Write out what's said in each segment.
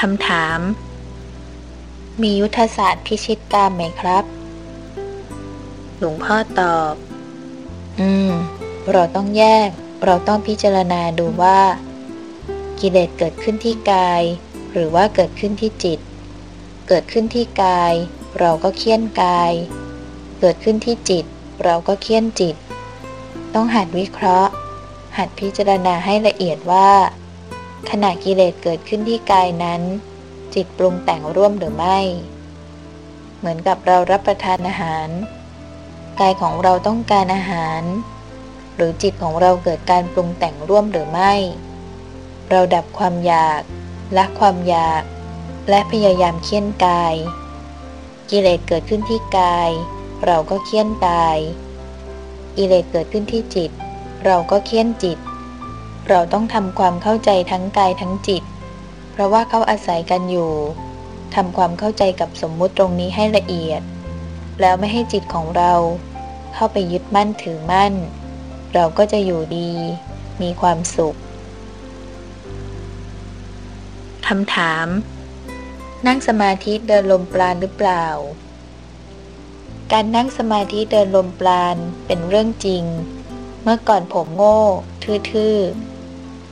คำถาม มียุทธศาสตร์พิชิตกามไหมครับ หลวงพ่อตอบ อืม เราต้องแยก เราต้องพิจารณาดูว่า กิเลสเกิดขึ้นที่กาย หรือว่าเกิดขึ้นที่จิต เกิดขึ้นที่กาย เราก็เคี่ยนกาย เกิดขึ้นที่จิต เราก็เคี่ยนจิต ต้องหัดวิเคราะห์ หัดพิจารณาให้ละเอียดว่า ขณะกิเลสเกิดขึ้นที่กายนั้น จิตปรุงแต่งร่วมหรือไม่ เหมือนกับเรารับประทานอาหาร กายของเราต้องการอาหาร หรือจิตของเราเกิดการปรุงแต่งร่วมหรือไม่ เราดับความอยากละความอยาก และพยายามเคี่ยนกาย กิเลสเกิดขึ้นที่กาย เราก็เคี่ยนกาย กิเลสเกิดขึ้นที่จิต เราก็เคี่ยนจิต เราต้องทำความเข้าใจทั้งกายทั้งจิต เพราะว่าเขาอาศัยกันอยู่ทำความเข้าใจกับสมมุติตรงนี้ให้ละเอียด แล้วไม่ให้จิตของเรา เข้าไปยึดมั่นถือมั่น เราก็จะอยู่ดี มีความสุขคำถาม นั่งสมาธิเดินลมปราณหรือเปล่า การนั่งสมาธิเดินลมปราณเป็นเรื่องจริง เมื่อก่อนผมโง่ ทื่อ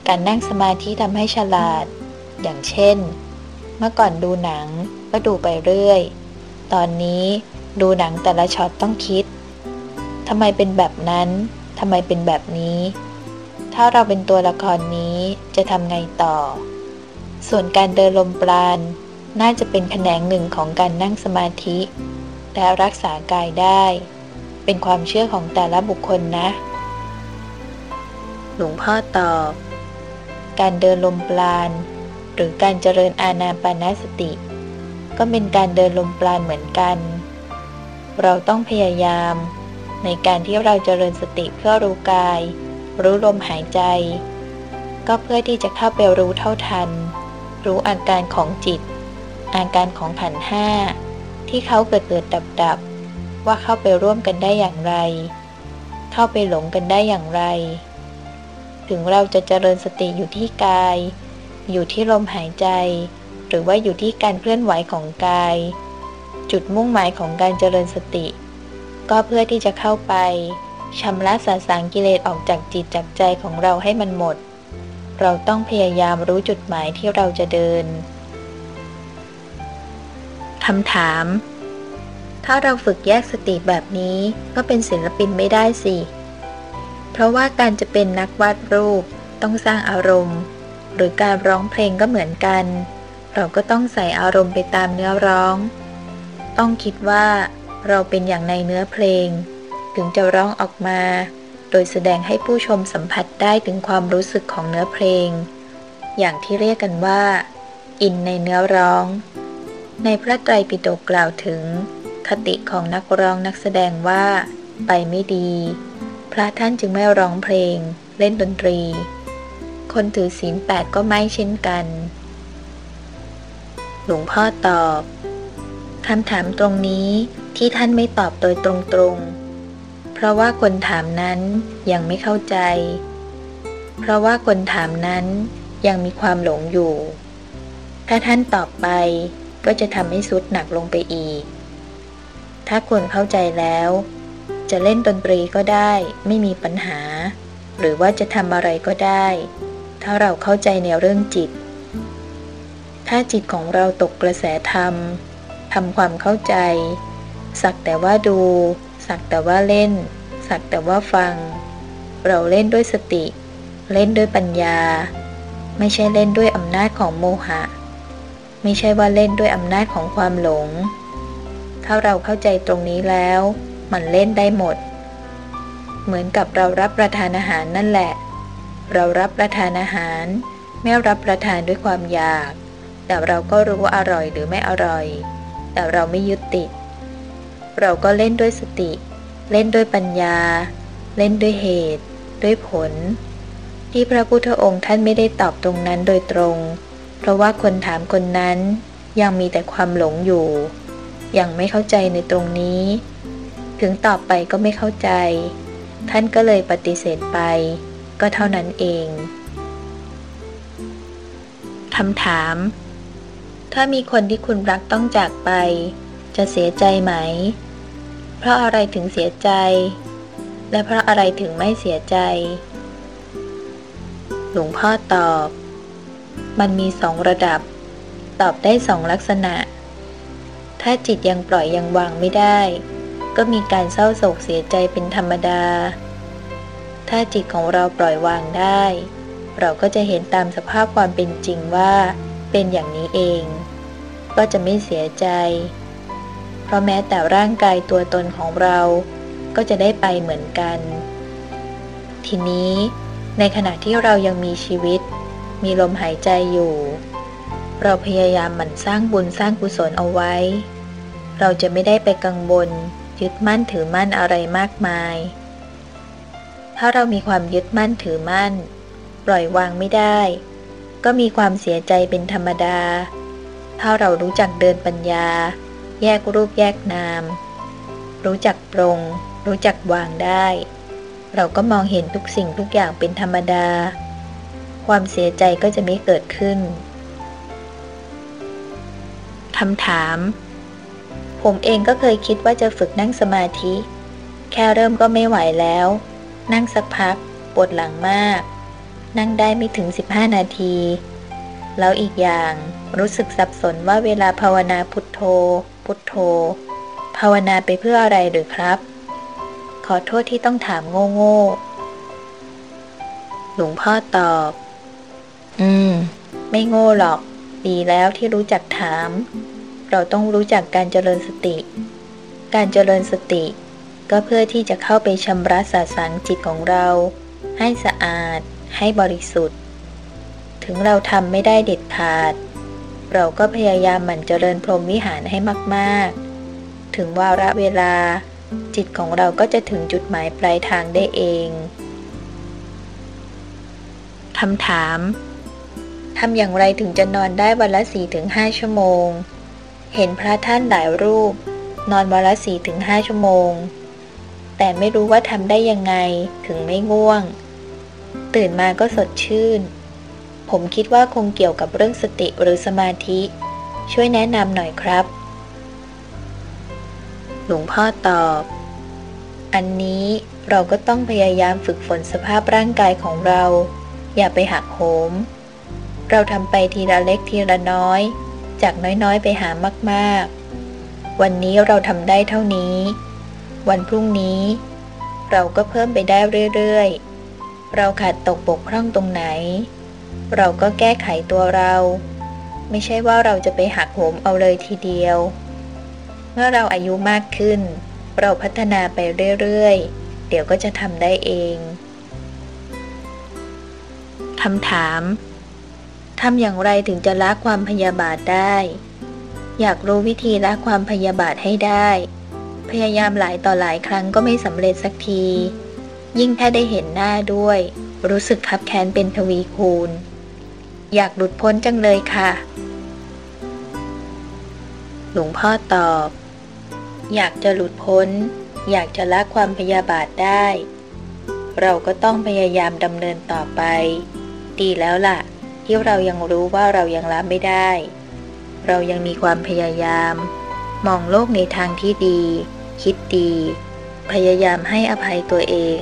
การนั่งสมาธิทำให้ฉลาด อย่างเช่น เมื่อก่อนดูหนังก็ดูไปเรื่อย ตอนนี้ดูหนังแต่ละช็อตต้องคิดทำไมเป็นแบบนั้นทำไมเป็นแบบนี้ ถ้าเราเป็นตัวละครนี้จะทำไงต่อ ส่วนการเดินลมปราณน่าจะเป็นแขนงหนึ่งของการนั่งสมาธิ และรักษากายได้ เป็นความเชื่อของแต่ละบุคคลนะ หลวงพ่อตอบ การเดินลมปราณ หรือการเจริญอาณาปานสติ ก็เป็นการเดินลมปราณเหมือนกัน เราต้องพยายาม ในการที่เราเจริญสติเพื่อรู้กาย รู้ลมหายใจ ก็เพื่อที่จะเข้าไปรู้เท่าทัน รู้อาการของจิต อาการของขันห้าที่เขาเกิดเกิดดับดับว่าเข้าไปร่วมกันได้อย่างไร เข้าไปหลงกันได้อย่างไร ถึงเราจะเจริญสติอยู่ที่กาย อยู่ที่ลมหายใจ หรือว่าอยู่ที่การเคลื่อนไหวของกาย จุดมุ่งหมายของการเจริญสติ ก็เพื่อที่จะเข้าไปชำระสาสางกิเลสออกจากจิตจากใจของเราให้มันหมด เราต้องพยายามรู้จุดหมายที่เราจะเดินคำถาม ถ้าเราฝึกแยกสติแบบนี้ก็เป็นศิลปินไม่ได้สิ เพราะว่าการจะเป็นนักวาดรูปต้องสร้างอารมณ์ หรือการร้องเพลงก็เหมือนกัน เราก็ต้องใส่อารมณ์ไปตามเนื้อร้อง ต้องคิดว่าเราเป็นอย่างในเนื้อเพลง ถึงจะร้องออกมา โดยแสดงให้ผู้ชมสัมผัสได้ถึงความรู้สึกของเนื้อเพลง อย่างที่เรียกกันว่า อินในเนื้อร้อง ในพระไตรปิฎกกล่าวถึง คติของนักร้องนักแสดงว่า ไปไม่ดี ระท่านจึงไม่ร้องเพลง เล่นดนตรี คนถือศีลแปดก็ไม่เช่นกัน หลวงพ่อตอบคำถามตรงนี้ที่ท่านไม่ตอบโดยตรงๆ เพราะว่าคนถามนั้นยังไม่เข้าใจ เพราะว่าคนถามนั้นยังมีความหลงอยู่ ถ้าท่านตอบไปก็จะทำให้สุดหนักลงไปอีก ถ้าคนเข้าใจแล้ว จะเล่นดนตรีก็ได้ไม่มีปัญหา หรือว่าจะทำอะไรก็ได้ ถ้าเราเข้าใจในเรื่องจิต ถ้าจิตของเราตกกระแสธรรมทำความเข้าใจ สักแต่ว่าดู สักแต่ว่าเล่น สักแต่ว่าฟัง เราเล่นด้วยสติ เล่นด้วยปัญญา ไม่ใช่เล่นด้วยอำนาจของโมหะ ไม่ใช่ว่าเล่นด้วยอำนาจของความหลง ถ้าเราเข้าใจตรงนี้แล้ว มันเล่นได้หมด เหมือนกับเรารับประทานอาหารนั่นแหละ เรารับประทานอาหาร ไม่รับประทานด้วยความอยาก แต่เราก็รู้ว่าอร่อยหรือไม่อร่อย แต่เราไม่ยึดติด เราก็เล่นด้วยสติ เล่นด้วยปัญญา เล่นด้วยเหตุ ด้วยผล ที่พระพุทธองค์ท่านไม่ได้ตอบตรงนั้นโดยตรง เพราะว่าคนถามคนนั้นยังมีแต่ความหลงอยู่ ยังไม่เข้าใจในตรงนี้ ถึงตอบไปก็ไม่เข้าใจ ท่านก็เลยปฏิเสธไป ก็เท่านั้นเองคำถาม ถ้ามีคนที่คุณรักต้องจากไป จะเสียใจไหม เพราะอะไรถึงเสียใจ และเพราะอะไรถึงไม่เสียใจ หลวงพ่อตอบ มันมีสองระดับ ตอบได้สองลักษณะ ถ้าจิตยังปล่อยยังวางไม่ได้ ก็มีการเศร้าโศกเสียใจเป็นธรรมดา ถ้าจิตของเราปล่อยวางได้ เราก็จะเห็นตามสภาพความเป็นจริงว่า เป็นอย่างนี้เอง ก็จะไม่เสียใจ เพราะแม้แต่ร่างกายตัวตนของเรา ก็จะได้ไปเหมือนกัน ทีนี้ ในขณะที่เรายังมีชีวิต มีลมหายใจอยู่ เราพยายามหมั่นสร้างบุญสร้างกุศลเอาไว้เราจะไม่ได้ไปกังวล ยึดมั่นถือมั่นอะไรมากมาย ถ้าเรามีความยึดมั่นถือมั่น ปล่อยวางไม่ได้ ก็มีความเสียใจเป็นธรรมดา ถ้าเรารู้จักเดินปัญญา แยกรูปแยกนาม รู้จักปรง รู้จักวางได้ เราก็มองเห็นทุกสิ่งทุกอย่างเป็นธรรมดา ความเสียใจก็จะไม่เกิดขึ้นคำถาม ผมเองก็เคยคิดว่าจะฝึกนั่งสมาธิ แค่เริ่มก็ไม่ไหวแล้ว นั่งสักพัก ปวดหลังมาก นั่งได้ไม่ถึง 15 นาที แล้วอีกอย่างรู้สึกสับสนว่าเวลาภาวนาพุทโธ พุทโธ ภาวนาไปเพื่ออะไรหรือครับ ขอโทษที่ต้องถามโง่โง่หลวงพ่อตอบ อืม ไม่โง่หรอก ดีแล้วที่รู้จักถาม เราต้องรู้จักการเจริญสติ การเจริญสติ ก็เพื่อที่จะเข้าไปชำระสาสางจิตของเรา ให้สะอาด ให้บริสุทธิ์ ถึงเราทำไม่ได้เด็ดขาด เราก็พยายามหมั่นเจริญพรหมวิหารให้มากๆ ถึงวาระเวลา จิตของเราก็จะถึงจุดหมายปลายทางได้เองคำถาม ทำอย่างไรถึงจะนอนได้วันละสี่ถึงห้าชั่วโมง เห็นพระท่านหลายรูป นอนวันละสี่ถึงห้าชั่วโมง แต่ไม่รู้ว่าทำได้ยังไงถึงไม่ง่วง ตื่นมาก็สดชื่น ผมคิดว่าคงเกี่ยวกับเรื่องสติหรือสมาธิ ช่วยแนะนำหน่อยครับ หลวงพ่อตอบ อันนี้เราก็ต้องพยายามฝึกฝนสภาพร่างกายของเรา อย่าไปหักโหม เราทำไปทีละเล็กทีละน้อย จากน้อยๆ ไปหามากๆ วันนี้เราทำได้เท่านี้ วันพรุ่งนี้ เราก็เพิ่มไปได้เรื่อยๆ เราขาดตกบกพร่องตรงไหน เราก็แก้ไขตัวเรา ไม่ใช่ว่าเราจะไปหักโหมเอาเลยทีเดียว เมื่อเราอายุมากขึ้น เราพัฒนาไปเรื่อยๆ เดี๋ยวก็จะทำได้เองคำถาม ทำอย่างไรถึงจะละความพยาบาทได้ อยากรู้วิธีละความพยาบาทให้ได้ พยายามหลายต่อหลายครั้งก็ไม่สำเร็จสักที ยิ่งถ้าได้เห็นหน้าด้วย รู้สึกคับแค้นเป็นทวีคูณ อยากหลุดพ้นจังเลยค่ะ หลวงพ่อตอบ อยากจะหลุดพ้น อยากจะละความพยาบาทได้ เราก็ต้องพยายามดำเนินต่อไป ดีแล้วล่ะ ที่เรายังรู้ว่าเรายังละไม่ได้ เรายังมีความพยายาม มองโลกในทางที่ดี คิดดี พยายามให้อภัยตัวเอง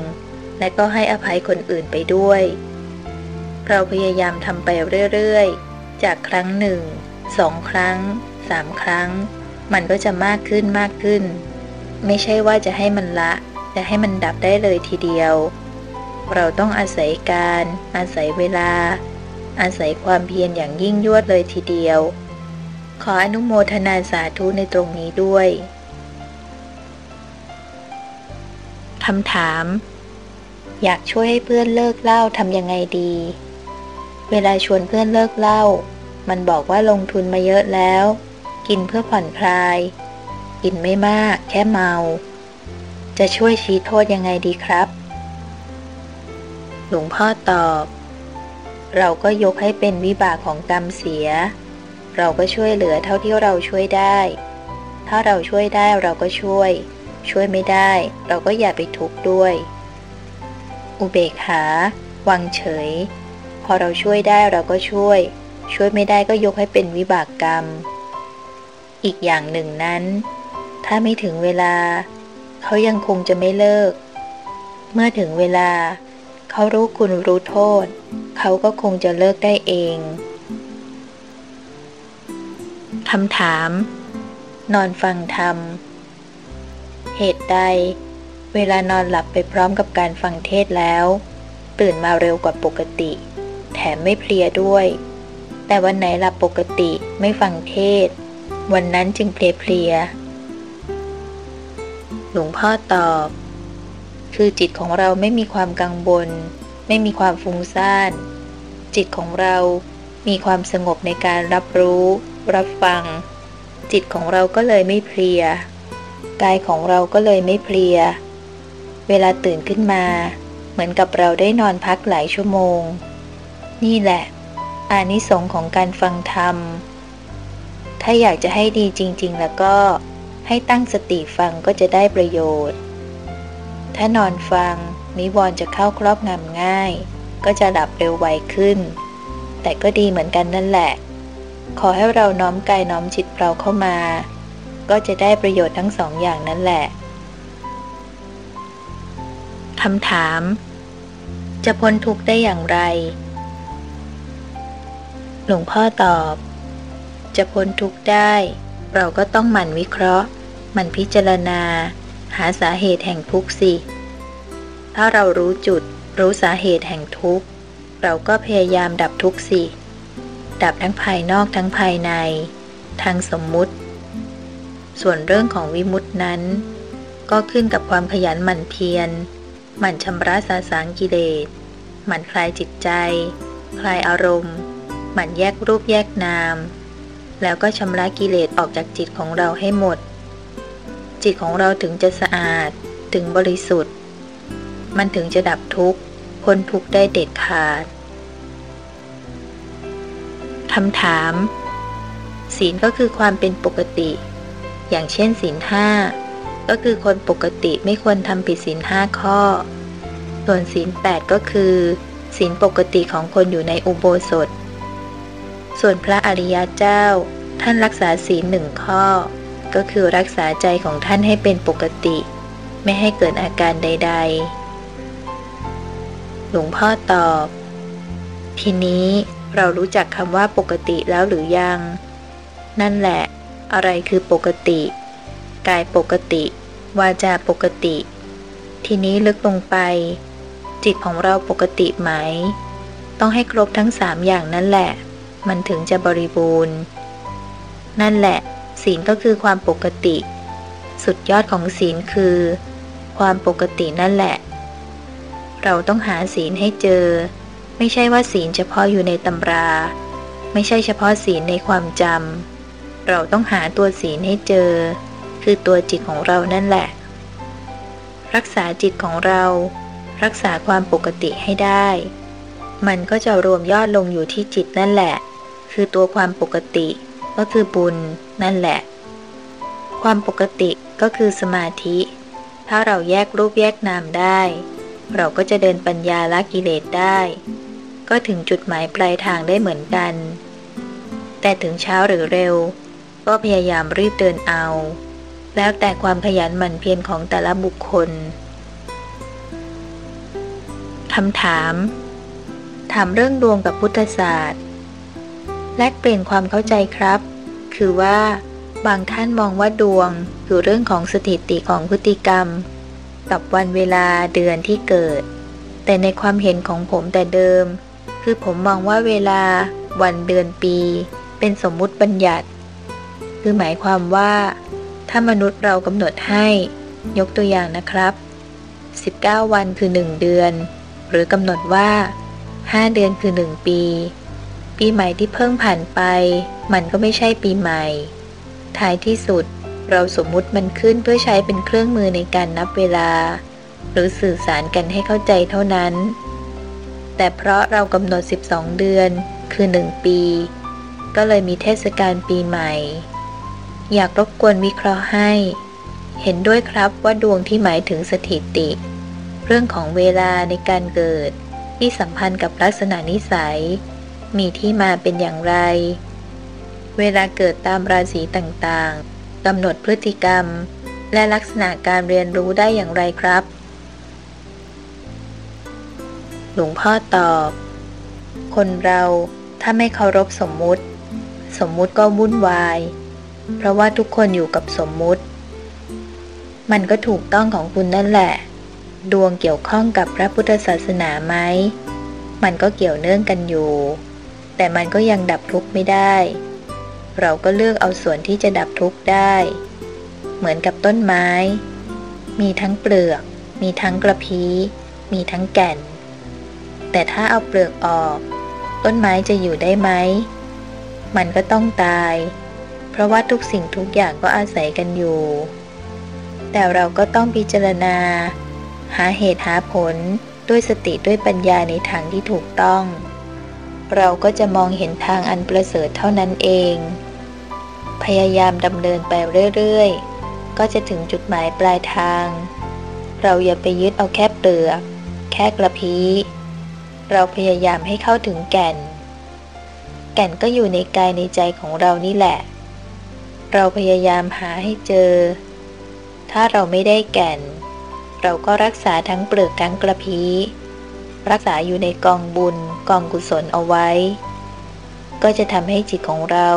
และก็ให้อภัยคนอื่นไปด้วย เราพยายามทำไปเรื่อยๆ จากครั้งหนึ่งสองครั้งสามครั้ง มันก็จะมากขึ้นมากขึ้น ไม่ใช่ว่าจะให้มันละจะให้มันดับได้เลยทีเดียว เราต้องอาศัยการ อาศัยเวลา อาศัยความเพียรอย่างยิ่งยวดเลยทีเดียว ขออนุโมทนาสาธุในตรงนี้ด้วยคำถาม อยากช่วยให้เพื่อนเลิกเล่าทำยังไงดี เวลาชวนเพื่อนเลิกเล่า มันบอกว่าลงทุนมาเยอะแล้ว กินเพื่อผ่อนคลาย กินไม่มากแค่เมา จะช่วยชี้โทษยังไงดีครับ หลวงพ่อตอบ เราก็ยกให้เป็นวิบากของกรรมเสีย เราก็ช่วยเหลือเท่าที่เราช่วยได้ ถ้าเราช่วยได้เราก็ช่วย ช่วยไม่ได้ เราก็อย่าไปทุกข์ด้วย อุเบกขาวางเฉย พอเราช่วยได้เราก็ช่วย ช่วยไม่ได้ก็ยกให้เป็นวิบากกรรม อีกอย่างหนึ่งนั้น ถ้าไม่ถึงเวลา เขายังคงจะไม่เลิก เมื่อถึงเวลา เขารู้คุณรู้โทษ เขาก็คงจะเลิกได้เองคำถาม นอนฟังธรรม เหตุใด เวลานอนหลับไปพร้อมกับการฟังเทศแล้ว ตื่นมาเร็วกว่าปกติ แถมไม่เพลียด้วย แต่วันไหนหลับปกติไม่ฟังเทศ วันนั้นจึงเพลียเพลียหลวงพ่อตอบ คือจิตของเราไม่มีความกังวลไม่มีความฟุ้งซ่าน จิตของเรามีความสงบในการรับรู้ รับฟัง จิตของเราก็เลยไม่เพลีย กายของเราก็เลยไม่เพลีย เวลาตื่นขึ้นมา เหมือนกับเราได้นอนพักหลายชั่วโมง นี่แหละ อานิสงส์ของการฟังธรรม ถ้าอยากจะให้ดีจริง ๆ แล้วก็ให้ตั้งสติฟังก็จะได้ประโยชน์ ถ้านอนฟัง นิวรณ์จะเข้าครอบงำง่าย ก็จะหลับเร็วไวขึ้น แต่ก็ดีเหมือนกันนั่นแหละ ขอให้เราน้อมกายน้อมจิตเราเข้ามา ก็จะได้ประโยชน์ทั้งสองอย่างนั่นแหละคำถาม จะพ้นทุกข์ได้อย่างไร หลวงพ่อตอบ จะพ้นทุกข์ได้ เราก็ต้องหมั่นวิเคราะห์ หมั่นพิจารณา หาสาเหตุแห่งทุกข์สิ ถ้าเรารู้จุด รู้สาเหตุแห่งทุกข์ เราก็พยายามดับทุกข์สิ ดับทั้งภายนอกทั้งภายใน ทางสมมุติ ส่วนเรื่องของวิมุตินั้น ก็ขึ้นกับความขยันหมั่นเพียร หมั่นชำระสาสางกิเลส หมั่นคลายจิตใจ คลายอารมณ์ หมั่นแยกรูปแยกนาม แล้วก็ชำระกิเลสออกจากจิตของเราให้หมด จิตของเราถึงจะสะอาด ถึงบริสุทธิ์ มันถึงจะดับทุกข์พ้นทุกข์ได้เด็ดขาดคำถาม ศีลก็คือความเป็นปกติ อย่างเช่นศีลห้าก็คือคนปกติไม่ควรทำผิดศีลห้าข้อ ส่วนศีลแปดก็คือศีลปกติของคนอยู่ในอุโบสถ ส่วนพระอริยเจ้า ท่านรักษาศีลหนึ่งข้อ ก็คือรักษาใจของท่านให้เป็นปกติ ไม่ให้เกิดอาการใด ๆ หลวงพ่อตอบ ทีนี้เรารู้จักคำว่าปกติแล้วหรือยัง นั่นแหละ อะไรคือปกติ กายปกติ วาจาปกติ ทีนี้ลึกลงไป จิตของเราปกติไหม ต้องให้ครบทั้งสามอย่างนั่นแหละ มันถึงจะบริบูรณ์ นั่นแหละ ศีลก็คือความปกติ สุดยอดของศีลคือ ความปกตินั่นแหละ เราต้องหาศีลให้เจอ ไม่ใช่ว่าศีลเฉพาะอยู่ในตำรา ไม่ใช่เฉพาะศีลในความจำเราต้องหาตัวศีลให้เจอ คือตัวจิตของเรานั่นแหละ รักษาจิตของเรา รักษาความปกติให้ได้ มันก็จะรวมยอดลงอยู่ที่จิตนั่นแหละ คือตัวความปกติ ก็คือบุญนั่นแหละ ความปกติก็คือสมาธิ ถ้าเราแยกรูปแยกนามได้ เราก็จะเดินปัญญาละกิเลสได้ ก็ถึงจุดหมายปลายทางได้เหมือนกัน แต่ถึงเช้าหรือเร็ว ก็พยายามรีบเดินเอา แล้วแต่ความขยันหมั่นเพียรของแต่ละบุคคลคำถาม ถามเรื่องดวงกับพุทธศาสตร์ แลกเปลี่ยนความเข้าใจครับ คือว่าบางท่านมองว่าดวงคือเรื่องของสถิติของพฤติกรรม กับวันเวลาเดือนที่เกิด แต่ในความเห็นของผมแต่เดิม คือผมมองว่าเวลา วันเดือนปี เป็นสมมุติบัญญัติ คือหมายความว่า ถ้ามนุษย์เรากำหนดให้ยกตัวอย่างนะครับ 19 วันคือ 1 เดือน หรือกำหนดว่า 5 เดือนคือ 1 ปี ปีใหม่ที่เพิ่งผ่านไป มันก็ไม่ใช่ปีใหม่ ท้ายที่สุด เราสมมุติมันขึ้นเพื่อใช้เป็นเครื่องมือในการนับเวลา หรือสื่อสารกันให้เข้าใจเท่านั้น แต่เพราะเรากำหนด 12 เดือนคือ 1 ปี ก็เลยมีเทศกาลปีใหม่ อยากรบกวนวิเคราะห์ให้ เห็นด้วยครับว่าดวงที่หมายถึงสถิติ เรื่องของเวลาในการเกิด ที่สัมพันธ์กับลักษณะนิสัย มีที่มาเป็นอย่างไร เวลาเกิดตามราศีต่างๆกำหนดพฤติกรรม และลักษณะการเรียนรู้ได้อย่างไรครับ หลวงพ่อตอบ คนเราถ้าไม่เคารพสมมุติ สมมุติก็วุ่นวาย เพราะว่าทุกคนอยู่กับสมมุติ มันก็ถูกต้องของคุณนั่นแหละ ดวงเกี่ยวข้องกับพระพุทธศาสนาไหมมันก็เกี่ยวเนื่องกันอยู่ แต่มันก็ยังดับทุกข์ไม่ได้ เราก็เลือกเอาส่วนที่จะดับทุกข์ได้ เหมือนกับต้นไม้ มีทั้งเปลือก มีทั้งกระพี้ มีทั้งแก่น แต่ถ้าเอาเปลือกออก ต้นไม้จะอยู่ได้ไหม มันก็ต้องตาย เพราะว่าทุกสิ่งทุกอย่างก็อาศัยกันอยู่ แต่เราก็ต้องพิจารณา หาเหตุหาผลด้วยสติด้วยปัญญาในทางที่ถูกต้อง เราก็จะมองเห็นทางอันประเสริฐเท่านั้นเอง พยายามดำเนินไปเรื่อยๆ ก็จะถึงจุดหมายปลายทาง เราอย่าไปยึดเอาแค่เปลือก แค่กระพี้ เราพยายามให้เข้าถึงแก่น แก่นก็อยู่ในกายในใจของเรานี่แหละ เราพยายามหาให้เจอ ถ้าเราไม่ได้แก่น เราก็รักษาทั้งเปลือกทั้งกระพี้ รักษาอยู่ในกองบุญกองกุศลเอาไว้ ก็จะทำให้จิตของเรา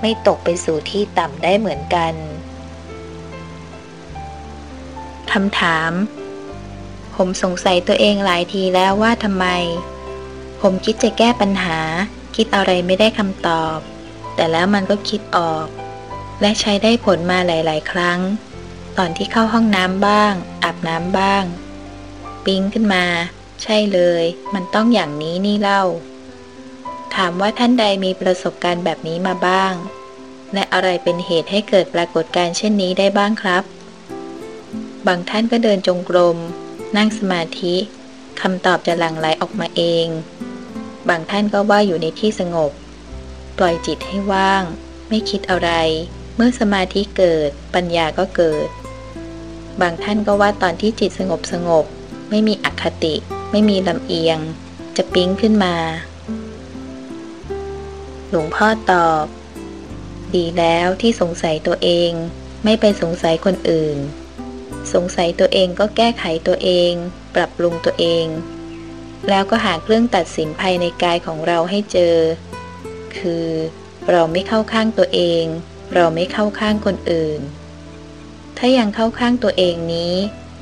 ไม่ตกไปสู่ที่ต่ำได้เหมือนกันคำถาม ผมสงสัยตัวเองหลายทีแล้วว่าทำไม ผมคิดจะแก้ปัญหา คิดอะไรไม่ได้คำตอบ แต่แล้วมันก็คิดออก และใช้ได้ผลมาหลาย ๆ ครั้ง ตอนที่เข้าห้องน้ำบ้าง อาบน้ำบ้าง ปิ๊งขึ้นมา ใช่เลย มันต้องอย่างนี้นี่เล่า ถามว่าท่านใดมีประสบการณ์แบบนี้มาบ้าง และอะไรเป็นเหตุให้เกิดปรากฏการณ์เช่นนี้ได้บ้างครับ บางท่านก็เดินจงกรม นั่งสมาธิคำตอบจะหลั่งไหลออกมาเอง บางท่านก็ว่าอยู่ในที่สงบ ปล่อยจิตให้ว่าง ไม่คิดอะไร เมื่อสมาธิเกิด ปัญญาก็เกิด บางท่านก็ว่าตอนที่จิตสงบสงบ ไม่มีอคติ ไม่มีลำเอียง จะปิ๊งขึ้นมา หลวงพ่อตอบ ดีแล้วที่สงสัยตัวเอง ไม่ไปสงสัยคนอื่น สงสัยตัวเองก็แก้ไขตัวเอง ปรับปรุงตัวเอง แล้วก็หาเครื่องตัดสินภายในกายของเราให้เจอ คือ เราไม่เข้าข้างตัวเอง เราไม่เข้าข้างคนอื่น ถ้ายังเข้าข้างตัวเองนี้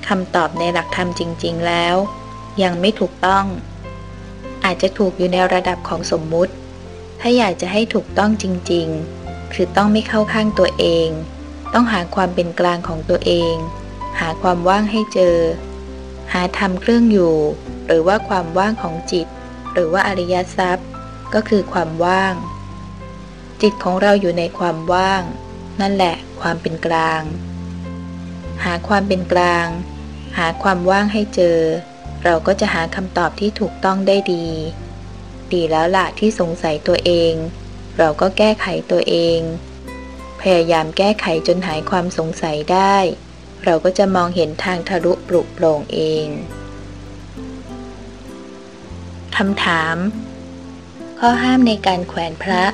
คำตอบในหลักธรรมจริง ๆ แล้ว ยังไม่ถูกต้อง อาจจะถูกอยู่ในระดับของสมมุติ ถ้าอยากจะให้ถูกต้องจริง ๆ คือต้องไม่เข้าข้างตัวเอง ต้องหาความเป็นกลางของตัวเอง หาความว่างให้เจอ หาธรรมเครื่องอยู่ หรือว่าความว่างของจิต หรือว่าอริยทรัพย์ ก็คือความว่าง จิตของเราอยู่ในความว่าง นั่นแหละความเป็นกลาง หาความเป็นกลาง หาความว่างให้เจอ เราก็จะหาคำตอบที่ถูกต้องได้ดี ดีแล้วล่ะที่สงสัยตัวเอง เราก็แก้ไขตัวเอง พยายามแก้ไขจนหายความสงสัยได้ เราก็จะมองเห็นทางทะลุปลุกโปร่งเองคำถาม ข้อห้ามในการแขวนพระ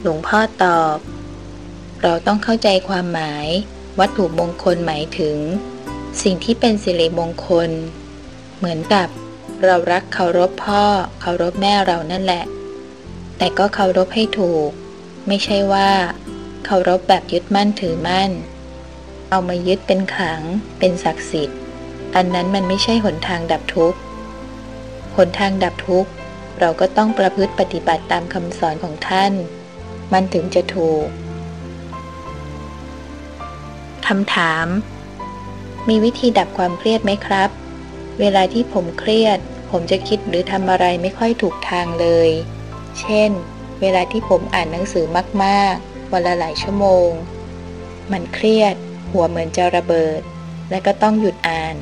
หลวงพ่อตอบ เราต้องเข้าใจความหมาย วัตถุมงคลหมายถึง สิ่งที่เป็นสิริมงคล เหมือนกับเรารักเคารพพ่อ เคารพแม่เรานั่นแหละ แต่ก็เคารพให้ถูก ไม่ใช่ว่าเคารพแบบยึดมั่นถือมั่น เอามายึดเป็นขัง เป็นศักดิ์สิทธิ์ อันนั้นมันไม่ใช่หนทางดับทุกข์ หนทางดับทุกข์ เราก็ต้องประพฤติปฏิบัติตามคำสอนของท่าน มันถึงจะถูกคำถาม มีวิธีดับความเครียดไหมครับ เวลาที่ผมเครียด ผมจะคิดหรือทำอะไรไม่ค่อยถูกทางเลย เช่น เวลาที่ผมอ่านหนังสือมากๆ วันละหลายชั่วโมง มันเครียด หัวเหมือนจะระเบิด และก็ต้องหยุดอ่าน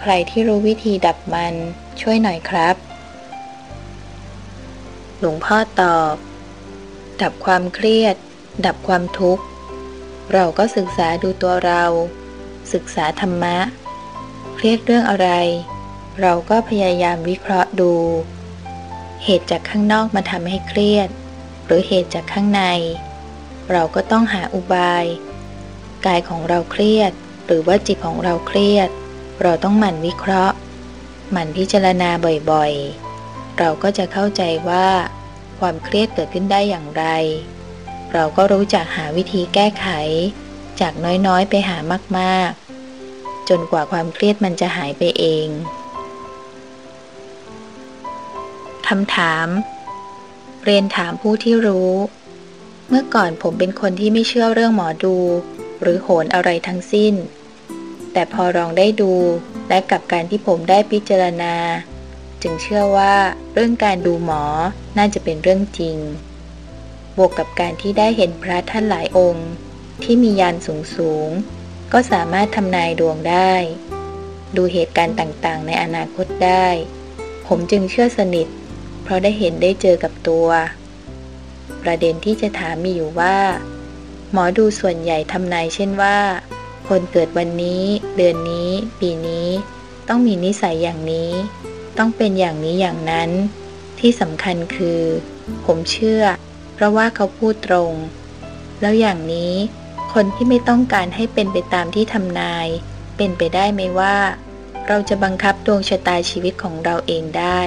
ใครที่รู้วิธีดับมันช่วยหน่อยครับ หลวงพ่อตอบ ดับความเครียด ดับความทุกข์ เราก็ศึกษาดูตัวเรา ศึกษาธรรมะ เครียดเรื่องอะไร เราก็พยายามวิเคราะห์ดู เหตุจากข้างนอกมาทำให้เครียด หรือเหตุจากข้างใน เราก็ต้องหาอุบาย กายของเราเครียด หรือว่าจิตของเราเครียด เราต้องหมั่นวิเคราะห์ หมั่นพิจารณาบ่อยๆ เราก็จะเข้าใจว่า ความเครียดเกิดขึ้นได้อย่างไร เราก็รู้จักหาวิธีแก้ไข จากน้อยๆ ไปหามากๆ จนกว่าความเครียดมันจะหายไปเองคำถาม เรียนถามผู้ที่รู้ เมื่อก่อนผมเป็นคนที่ไม่เชื่อเรื่องหมอดู หรือโหนอะไรทั้งสิ้น แต่พอลองได้ดูและกับการที่ผมได้พิจารณา จึงเชื่อว่าเรื่องการดูหมอน่าจะเป็นเรื่องจริง บวกกับการที่ได้เห็นพระท่านหลายองค์ ที่มียานสูงสูง ก็สามารถทำนายดวงได้ ดูเหตุการณ์ต่างๆ ในอนาคตได้ ผมจึงเชื่อสนิท เพราะได้เห็นได้เจอกับตัว ประเด็นที่จะถามมีอยู่ว่า หมอดูส่วนใหญ่ทำนายเช่นว่า คนเกิดวันนี้ เดือนนี้ ปีนี้ ต้องมีนิสัยอย่างนี้ ต้องเป็นอย่างนี้อย่างนั้น ที่สำคัญคือ ผมเชื่อ เพราะว่าเขาพูดตรงแล้วอย่างนี้ คนที่ไม่ต้องการให้เป็นไปตามที่ทำนาย เป็นไปได้ไหมว่า เราจะบังคับดวงชะตาชีวิตของเราเองได้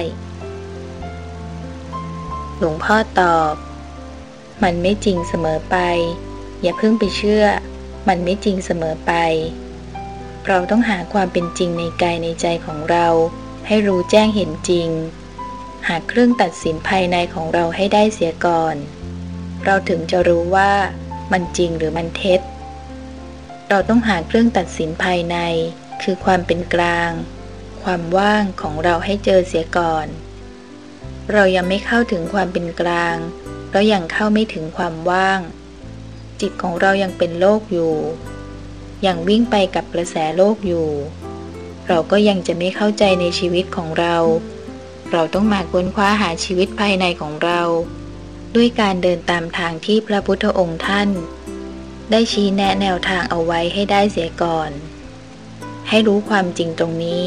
หลวงพ่อตอบ มันไม่จริงเสมอไป อย่าเพิ่งไปเชื่อ มันไม่จริงเสมอไป เราต้องหาความเป็นจริงในกายในใจของเรา ให้รู้แจ้งเห็นจริง หาเครื่องตัดสินภายในของเราให้ได้เสียก่อน เราถึงจะรู้ว่า มันจริงหรือมันเท็จ เราต้องหาเครื่องตัดสินภายใน คือความเป็นกลาง ความว่างของเราให้เจอเสียก่อน เรายังไม่เข้าถึงความเป็นกลางเรายังเข้าไม่ถึงความว่าง จิตของเรายังเป็นโลกอยู่ ยังวิ่งไปกับกระแสโลกอยู่ เราก็ยังจะไม่เข้าใจในชีวิตของเรา เราต้องมาค้นคว้าหาชีวิตภายในของเรา ด้วยการเดินตามทางที่พระพุทธองค์ท่าน ได้ชี้แนะแนวทางเอาไว้ให้ได้เสียก่อน ให้รู้ความจริงตรงนี้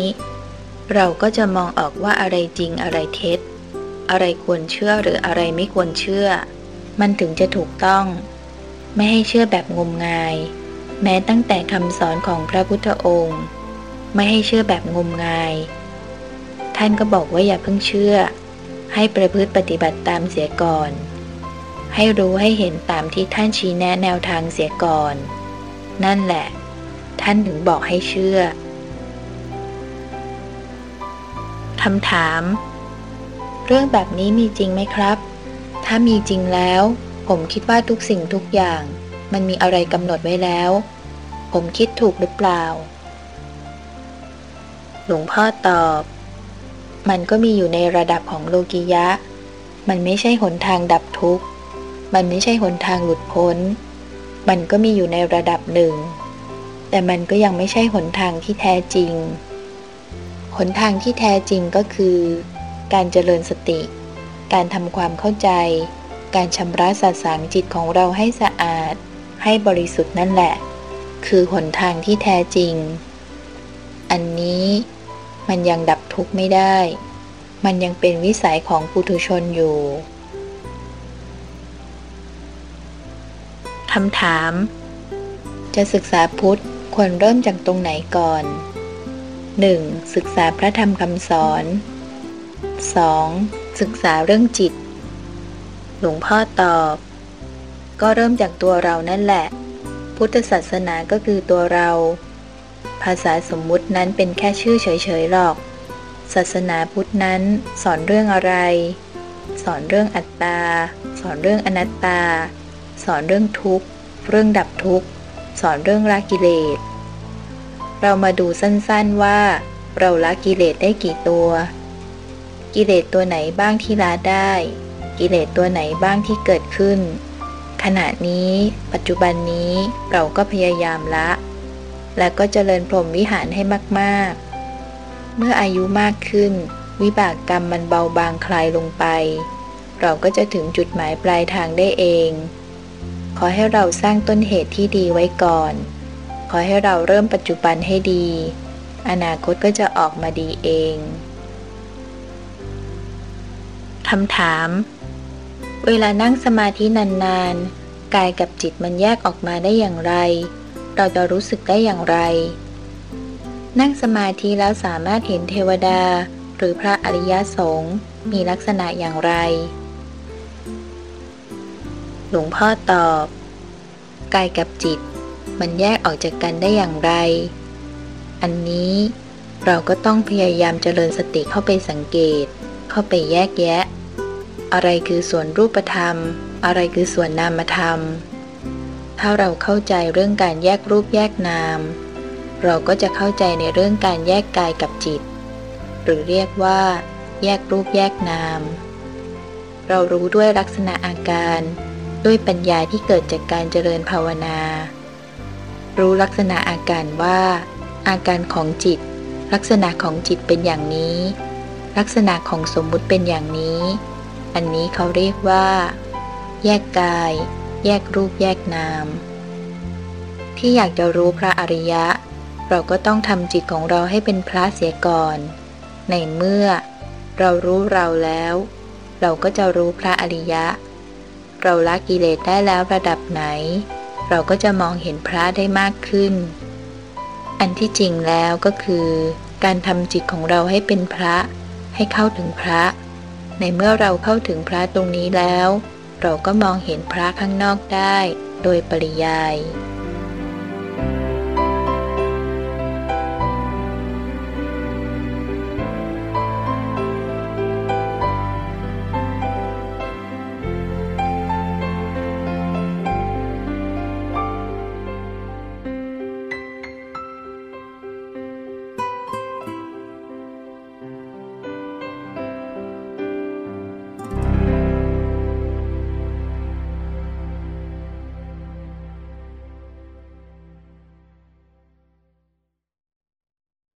เราก็จะมองออกว่าอะไรจริงอะไรเท็จ อะไรควรเชื่อหรืออะไรไม่ควรเชื่อ มันถึงจะถูกต้อง ไม่ให้เชื่อแบบงมงาย แม้ตั้งแต่คำสอนของพระพุทธองค์ ไม่ให้เชื่อแบบงมงาย ท่านก็บอกว่าอย่าเพิ่งเชื่อให้ประพฤติปฏิบัติตามเสียก่อน ให้รู้ให้เห็นตามที่ท่านชี้แนะแนวทางเสียก่อน นั่นแหละ ท่านถึงบอกให้เชื่อคำถาม เรื่องแบบนี้มีจริงไหมครับ ถ้ามีจริงแล้ว ผมคิดว่าทุกสิ่งทุกอย่าง มันมีอะไรกำหนดไว้แล้ว ผมคิดถูกหรือเปล่า หลวงพ่อตอบ มันก็มีอยู่ในระดับของโลกิยะ มันไม่ใช่หนทางดับทุกข์ มันไม่ใช่หนทางหลุดพ้น มันก็มีอยู่ในระดับหนึ่ง แต่มันก็ยังไม่ใช่หนทางที่แท้จริง หนทางที่แท้จริงก็คือ การเจริญสติ การทำความเข้าใจ การชำระสัสางจิตของเราให้สะอาด ให้บริสุทธิ์นั่นแหละ คือหนทางที่แท้จริง อันนี้มันยังดับทุกข์ไม่ได้ มันยังเป็นวิสัยของปุถุชนอยู่ คำถาม จะศึกษาพุทธควรเริ่มจากตรงไหนก่อน 1. ศึกษาพระธรรมคำสอน 2. ศึกษาเรื่องจิต หลวงพ่อตอบ ก็เริ่มจากตัวเรานั่นแหละ พุทธศาสนาก็คือตัวเรา ภาษาสมมุตินั้นเป็นแค่ชื่อเฉยๆหรอก ศาสนาพุทธนั้นสอนเรื่องอะไร สอนเรื่องอัตตา สอนเรื่องอนัตตา สอนเรื่องทุกข์ เรื่องดับทุกข์ สอนเรื่องละกิเลส เรามาดูสั้นๆว่า เราละกิเลสได้กี่ตัว กิเลสตัวไหนบ้างที่ละได้ กิเลสตัวไหนบ้างที่เกิดขึ้น ขณะนี้ ปัจจุบันนี้เราก็พยายามละ และก็เจริญพรหมวิหารให้มากๆ เมื่ออายุมากขึ้น วิบากกรรมมันเบาบางคลายลงไปเราก็จะถึงจุดหมายปลายทางได้เอง ขอให้เราสร้างต้นเหตุที่ดีไว้ก่อน ขอให้เราเริ่มปัจจุบันให้ดี อนาคตก็จะออกมาดีเองคำถาม เวลานั่งสมาธินานๆ กายกับจิตมันแยกออกมาได้อย่างไร เราจะรู้สึกได้อย่างไร นั่งสมาธิแล้วสามารถเห็นเทวดา หรือพระอริยสงฆ์มีลักษณะอย่างไร หลวงพ่อตอบ กายกับจิต มันแยกออกจากกันได้อย่างไร อันนี้เราก็ต้องพยายามเจริญสติเข้าไปสังเกต เข้าไปแยกแยะ อะไรคือส่วนรูปธรรม อะไรคือส่วนนามธรรม ถ้าเราเข้าใจเรื่องการแยกรูปแยกนาม เราก็จะเข้าใจในเรื่องการแยกกายกับจิต หรือเรียกว่า แยกรูปแยกนาม เรารู้ด้วยลักษณะอาการ ด้วยปัญญาที่เกิดจากการเจริญภาวนา รู้ลักษณะอาการว่า อาการของจิต ลักษณะของจิตเป็นอย่างนี้ ลักษณะของสมมุติเป็นอย่างนี้ อันนี้เขาเรียกว่า แยกกาย แยกรูปแยกนาม ที่อยากจะรู้พระอริยะ เราก็ต้องทำจิตของเราให้เป็นพระเสียก่อน ในเมื่อ เรารู้เราแล้ว เราก็จะรู้พระอริยะ เราละกิเลสได้แล้วระดับไหน เราก็จะมองเห็นพระได้มากขึ้น อันที่จริงแล้วก็คือ การทำจิตของเราให้เป็นพระ ให้เข้าถึงพระ ในเมื่อเราเข้าถึงพระตรงนี้แล้ว เราก็มองเห็นพระข้างนอกได้ โดยปริยาย